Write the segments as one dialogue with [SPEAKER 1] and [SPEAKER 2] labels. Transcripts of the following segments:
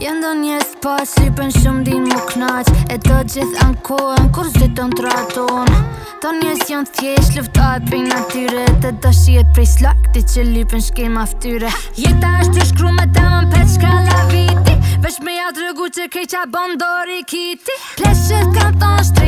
[SPEAKER 1] Jëndë do njësë pa, shumë din më knaq E të gjithë anë kohën, kur zë të në traton Do njës janë thjesht, luft a e pej në Të shiet prej slak, ti që lipen shke ma ftyre Jeta është të shkru me të për pet la viti Vesh me ja rëgu që kej qa bëndori kiti Pleshtë kanë thonë shtë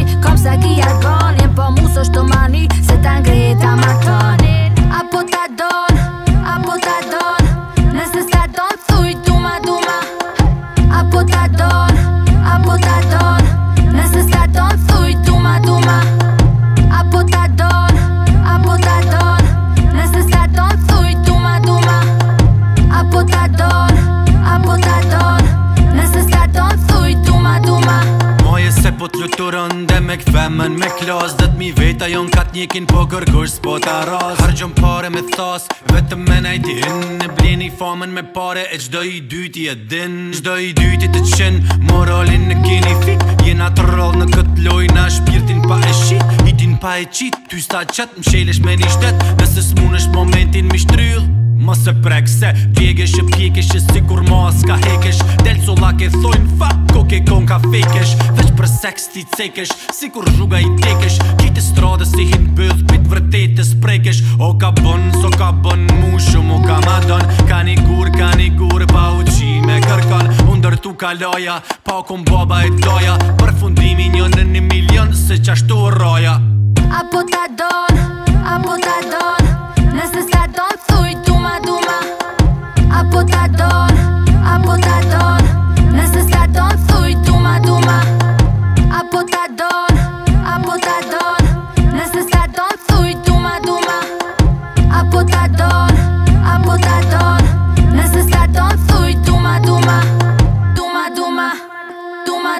[SPEAKER 2] po lutoron dhe me kthemën me klas Dhe t'mi veta jon kat njekin po gërgosh po ta ras Hargjon pare me thos vetem me nai di ne bleni famën me pare e çdo i dyti e din çdo i dyti të çen moralin në keni fit jena të në kët loj na shpirtin pa e shit i din pa e çit ty sta çat më shëlesh me një shtet nëse smunesh momentin mi shtryll mos e prekse pjegesh pjegesh sigur mos ka hekesh del sulla ke ka fikesh Veç për seks ti cekesh Si kur rruga i tekesh Kite strade si hin bëdh Pit vërtetës prekesh O ka bon, so ka bon Mu shumë o ka madon Ka një gur, ka një gur Pa u qi me kërkon Undër tu ka loja Pa u kum baba e doja Për fundimi një në një milion Se qashtu roja
[SPEAKER 3] Apo ta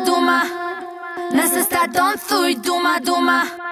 [SPEAKER 3] duma duma Nëse sta ton duma duma